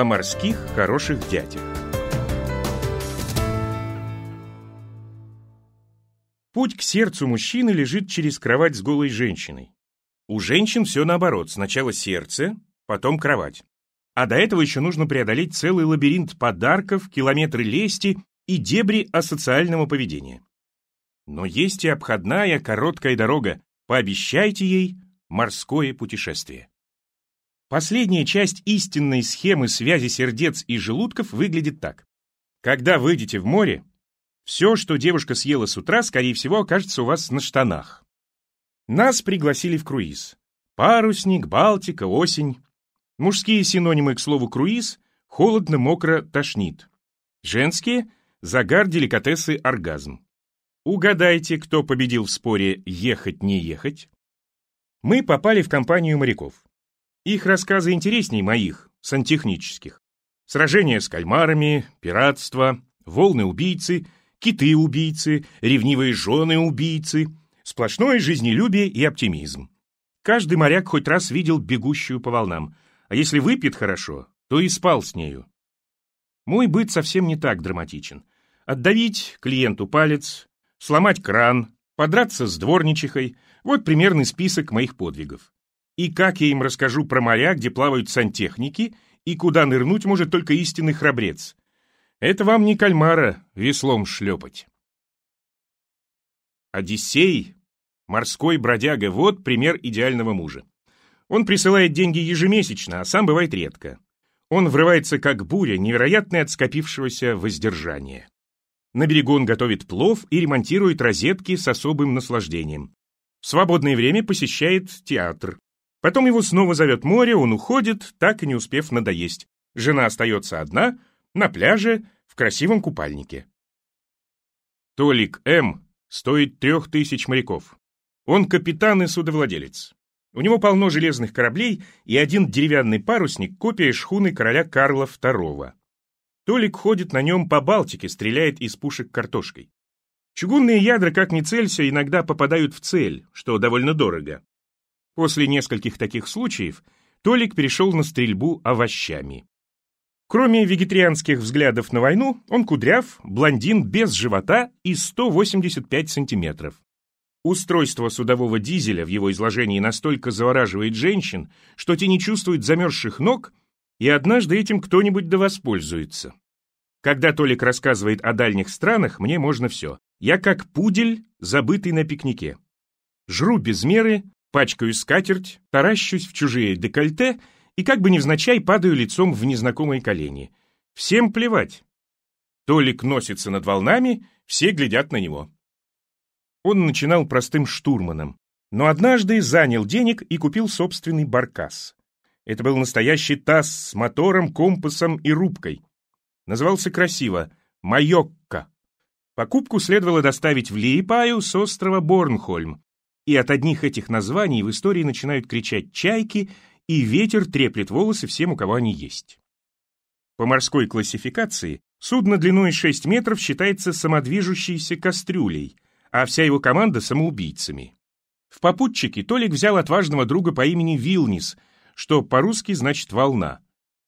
о морских хороших дядях. Путь к сердцу мужчины лежит через кровать с голой женщиной. У женщин все наоборот. Сначала сердце, потом кровать. А до этого еще нужно преодолеть целый лабиринт подарков, километры лести и дебри асоциального поведения. Но есть и обходная короткая дорога. Пообещайте ей морское путешествие. Последняя часть истинной схемы связи сердец и желудков выглядит так. Когда выйдете в море, все, что девушка съела с утра, скорее всего, окажется у вас на штанах. Нас пригласили в круиз. Парусник, Балтика, осень. Мужские синонимы к слову «круиз» — холодно, мокро, тошнит. Женские — загар, деликатесы, оргазм. Угадайте, кто победил в споре «ехать-не ехать». Мы попали в компанию моряков. Их рассказы интереснее моих, сантехнических. Сражения с кальмарами, пиратство, волны-убийцы, киты-убийцы, ревнивые жены-убийцы, сплошное жизнелюбие и оптимизм. Каждый моряк хоть раз видел бегущую по волнам, а если выпьет хорошо, то и спал с нею. Мой быт совсем не так драматичен. Отдавить клиенту палец, сломать кран, подраться с дворничихой — вот примерный список моих подвигов. И как я им расскажу про моря, где плавают сантехники, и куда нырнуть может только истинный храбрец? Это вам не кальмара веслом шлепать. Одиссей, морской бродяга, вот пример идеального мужа. Он присылает деньги ежемесячно, а сам бывает редко. Он врывается как буря, невероятная от скопившегося воздержания. На берегу он готовит плов и ремонтирует розетки с особым наслаждением. В свободное время посещает театр. Потом его снова зовет море, он уходит, так и не успев надоесть. Жена остается одна, на пляже, в красивом купальнике. Толик М. стоит трех тысяч моряков. Он капитан и судовладелец. У него полно железных кораблей и один деревянный парусник, копия шхуны короля Карла II. Толик ходит на нем по Балтике, стреляет из пушек картошкой. Чугунные ядра, как ни целься, иногда попадают в цель, что довольно дорого. После нескольких таких случаев Толик перешел на стрельбу овощами. Кроме вегетарианских взглядов на войну, он кудряв, блондин без живота и 185 сантиметров. Устройство судового дизеля в его изложении настолько завораживает женщин, что те не чувствуют замерзших ног, и однажды этим кто-нибудь да воспользуется. Когда Толик рассказывает о дальних странах, мне можно все. Я как пудель, забытый на пикнике. Жру без меры, пачкаю скатерть, таращусь в чужие декольте и как бы невзначай падаю лицом в незнакомые колени. Всем плевать. Толик носится над волнами, все глядят на него. Он начинал простым штурманом, но однажды занял денег и купил собственный баркас. Это был настоящий таз с мотором, компасом и рубкой. Назывался красиво «Майокко». Покупку следовало доставить в Лиепаю с острова Борнхольм, и от одних этих названий в истории начинают кричать чайки, и ветер треплет волосы всем, у кого они есть. По морской классификации судно длиной 6 метров считается самодвижущейся кастрюлей, а вся его команда — самоубийцами. В попутчике Толик взял отважного друга по имени Вилнис, что по-русски значит «волна».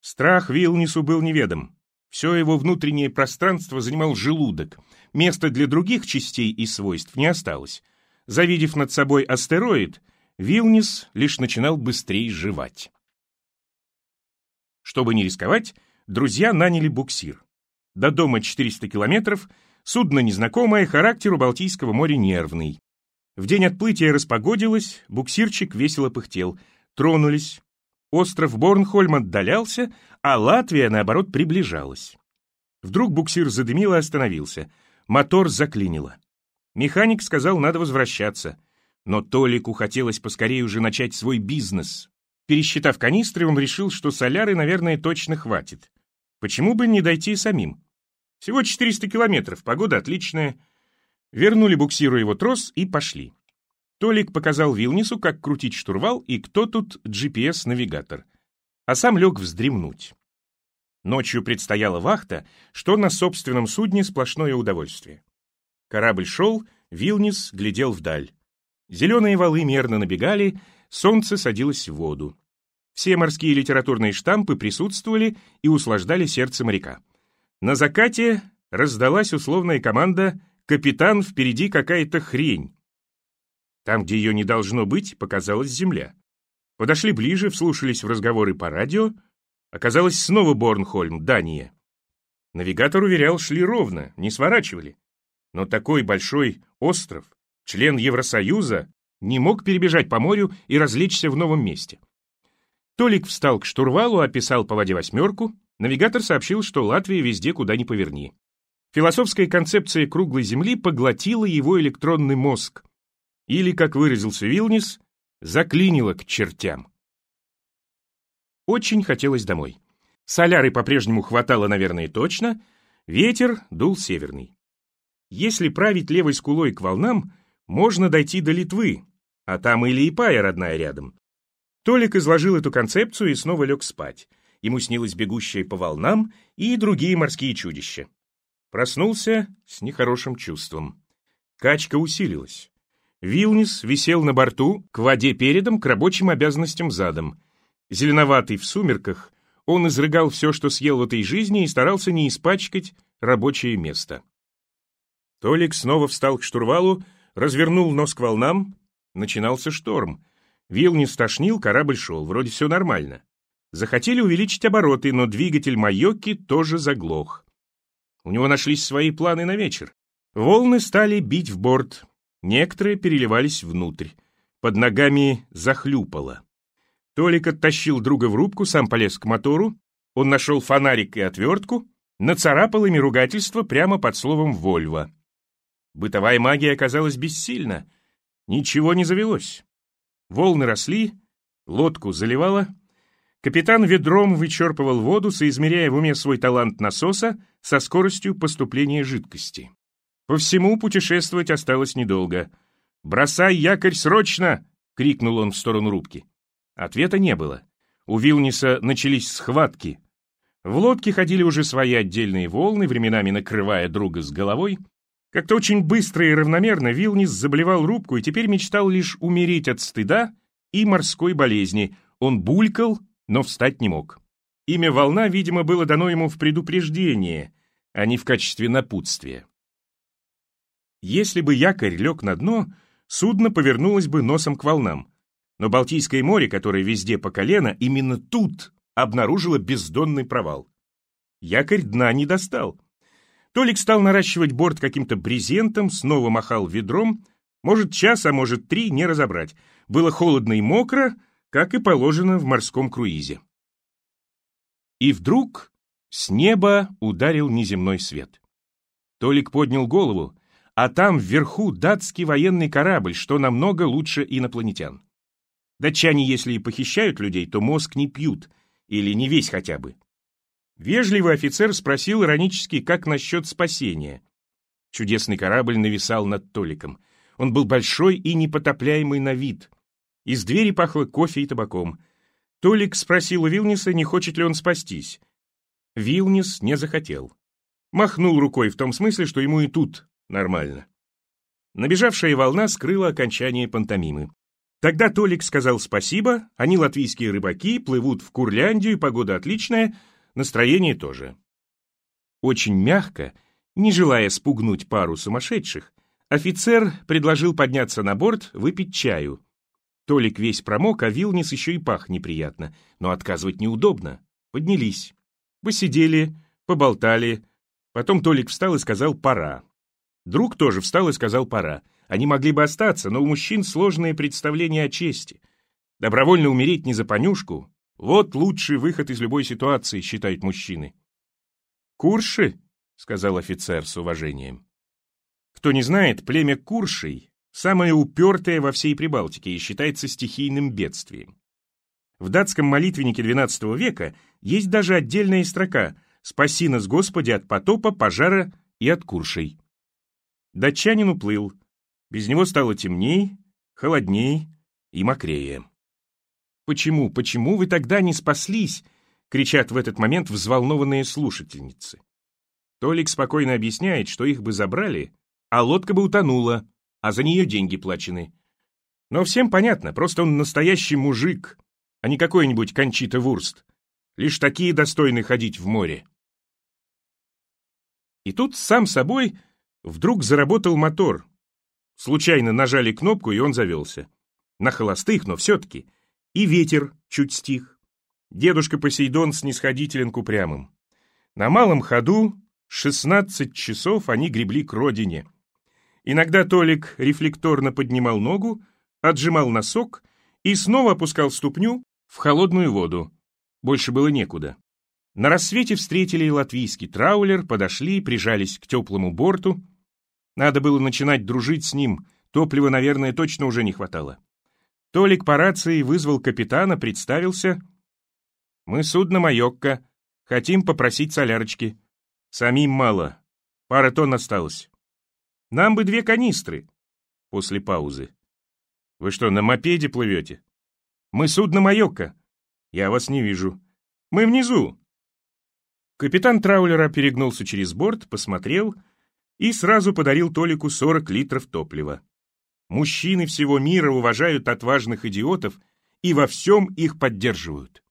Страх Вилнису был неведом. Все его внутреннее пространство занимал желудок. Места для других частей и свойств не осталось. Завидев над собой астероид, Вилнис лишь начинал быстрее жевать. Чтобы не рисковать, друзья наняли буксир. До дома 400 километров, судно незнакомое, характер у Балтийского моря нервный. В день отплытия распогодилось, буксирчик весело пыхтел. Тронулись. Остров Борнхольм отдалялся, а Латвия, наоборот, приближалась. Вдруг буксир задымил и остановился. Мотор заклинило. Механик сказал, надо возвращаться. Но Толику хотелось поскорее уже начать свой бизнес. Пересчитав канистры, он решил, что соляры, наверное, точно хватит. Почему бы не дойти самим? Всего 400 километров, погода отличная. Вернули буксиру его трос и пошли. Толик показал Вилнису, как крутить штурвал и кто тут GPS-навигатор а сам лег вздремнуть. Ночью предстояла вахта, что на собственном судне сплошное удовольствие. Корабль шел, Вилнис глядел вдаль. Зеленые валы мерно набегали, солнце садилось в воду. Все морские литературные штампы присутствовали и услаждали сердце моряка. На закате раздалась условная команда «Капитан, впереди какая-то хрень». Там, где ее не должно быть, показалась земля. Подошли ближе, вслушались в разговоры по радио. Оказалось снова Борнхольм, Дания. Навигатор уверял, шли ровно, не сворачивали. Но такой большой остров, член Евросоюза, не мог перебежать по морю и развлечься в новом месте. Толик встал к штурвалу, описал по воде восьмерку. Навигатор сообщил, что Латвия везде, куда ни поверни. Философская концепция круглой Земли поглотила его электронный мозг. Или, как выразился Вилнис, заклинила к чертям. Очень хотелось домой. Соляры по-прежнему хватало, наверное, точно. Ветер дул северный. Если править левой скулой к волнам, можно дойти до Литвы, а там и Лиепая родная рядом. Толик изложил эту концепцию и снова лег спать. Ему снилось бегущее по волнам и другие морские чудища. Проснулся с нехорошим чувством. Качка усилилась. Вилнис висел на борту, к воде передом, к рабочим обязанностям задом. Зеленоватый в сумерках, он изрыгал все, что съел в этой жизни, и старался не испачкать рабочее место. Толик снова встал к штурвалу, развернул нос к волнам. Начинался шторм. Вилни стошнил, корабль шел, вроде все нормально. Захотели увеличить обороты, но двигатель Майоки тоже заглох. У него нашлись свои планы на вечер. Волны стали бить в борт. Некоторые переливались внутрь. Под ногами захлюпало. Толик оттащил друга в рубку, сам полез к мотору. Он нашел фонарик и отвертку, нацарапал ими ругательство прямо под словом «Вольво». Бытовая магия оказалась бессильна. Ничего не завелось. Волны росли, лодку заливало. Капитан ведром вычерпывал воду, соизмеряя в уме свой талант насоса со скоростью поступления жидкости. По всему путешествовать осталось недолго. «Бросай якорь срочно!» — крикнул он в сторону рубки. Ответа не было. У Вилниса начались схватки. В лодке ходили уже свои отдельные волны, временами накрывая друга с головой. Как-то очень быстро и равномерно Вилнис заболевал рубку и теперь мечтал лишь умереть от стыда и морской болезни. Он булькал, но встать не мог. Имя «Волна», видимо, было дано ему в предупреждение, а не в качестве напутствия. Если бы якорь лег на дно, судно повернулось бы носом к волнам. Но Балтийское море, которое везде по колено, именно тут обнаружило бездонный провал. Якорь дна не достал. Толик стал наращивать борт каким-то брезентом, снова махал ведром. Может, час, а может, три, не разобрать. Было холодно и мокро, как и положено в морском круизе. И вдруг с неба ударил неземной свет. Толик поднял голову, а там вверху датский военный корабль, что намного лучше инопланетян. Датчане, если и похищают людей, то мозг не пьют, или не весь хотя бы. Вежливый офицер спросил иронически, как насчет спасения. Чудесный корабль нависал над Толиком. Он был большой и непотопляемый на вид. Из двери пахло кофе и табаком. Толик спросил у Вилниса, не хочет ли он спастись. Вилнис не захотел. Махнул рукой в том смысле, что ему и тут нормально. Набежавшая волна скрыла окончание пантомимы. Тогда Толик сказал спасибо, они латвийские рыбаки, плывут в Курляндию, погода отличная, настроение тоже. Очень мягко, не желая спугнуть пару сумасшедших, офицер предложил подняться на борт, выпить чаю. Толик весь промок, а Вилнис еще и пах неприятно, но отказывать неудобно. Поднялись. Посидели, поболтали. Потом Толик встал и сказал «пора». Друг тоже встал и сказал «пора». Они могли бы остаться, но у мужчин сложные представления о чести. Добровольно умереть не за понюшку — вот лучший выход из любой ситуации, считают мужчины. «Курши?» — сказал офицер с уважением. Кто не знает, племя Куршей — самое упертое во всей Прибалтике и считается стихийным бедствием. В датском молитвеннике XII века есть даже отдельная строка «Спаси нас, Господи, от потопа, пожара и от Куршей». Датчанин уплыл, без него стало темней, холодней и мокрее. «Почему, почему вы тогда не спаслись?» — кричат в этот момент взволнованные слушательницы. Толик спокойно объясняет, что их бы забрали, а лодка бы утонула, а за нее деньги плачены. Но всем понятно, просто он настоящий мужик, а не какой-нибудь Кончита Вурст. Лишь такие достойны ходить в море. И тут сам собой вдруг заработал мотор. Случайно нажали кнопку, и он завелся. На холостых, но все-таки. И ветер чуть стих. Дедушка Посейдон снисходителен к упрямым. На малом ходу 16 часов они гребли к родине. Иногда Толик рефлекторно поднимал ногу, отжимал носок и снова опускал ступню в холодную воду. Больше было некуда. На рассвете встретили латвийский траулер, подошли, прижались к теплому борту. Надо было начинать дружить с ним, топлива, наверное, точно уже не хватало. Толик по рации вызвал капитана, представился. «Мы судно «Майокко», хотим попросить солярочки. Самим мало, пара тонн осталось. Нам бы две канистры». После паузы. «Вы что, на мопеде плывете?» «Мы судно «Майокко». Я вас не вижу. Мы внизу, Капитан траулера перегнулся через борт, посмотрел и сразу подарил Толику 40 литров топлива. Мужчины всего мира уважают отважных идиотов и во всем их поддерживают.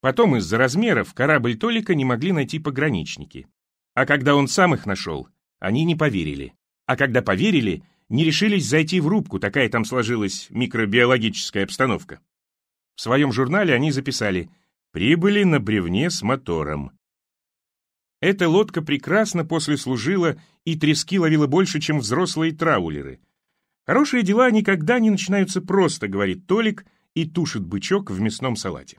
Потом из-за размеров корабль Толика не могли найти пограничники. А когда он сам их нашел, они не поверили. А когда поверили, не решились зайти в рубку, такая там сложилась микробиологическая обстановка. В своем журнале они записали «Прибыли на бревне с мотором». Эта лодка прекрасно после служила и трески ловила больше, чем взрослые траулеры. Хорошие дела никогда не начинаются просто, говорит Толик и тушит бычок в мясном салате.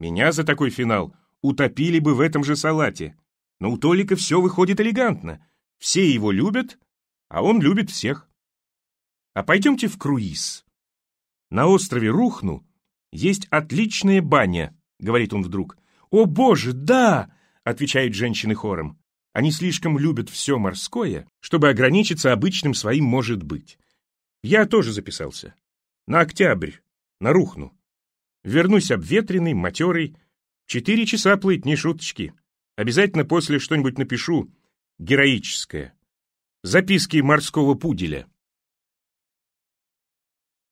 Меня за такой финал утопили бы в этом же салате. Но у Толика все выходит элегантно. Все его любят, а он любит всех. А пойдемте в круиз. На острове Рухну есть отличная баня, говорит он вдруг. О боже, да! — отвечают женщины хором. Они слишком любят все морское, чтобы ограничиться обычным своим «может быть». Я тоже записался. На октябрь, на Рухну. Вернусь обветренный, матерый. Четыре часа плыть, не шуточки. Обязательно после что-нибудь напишу. Героическое. Записки морского пуделя.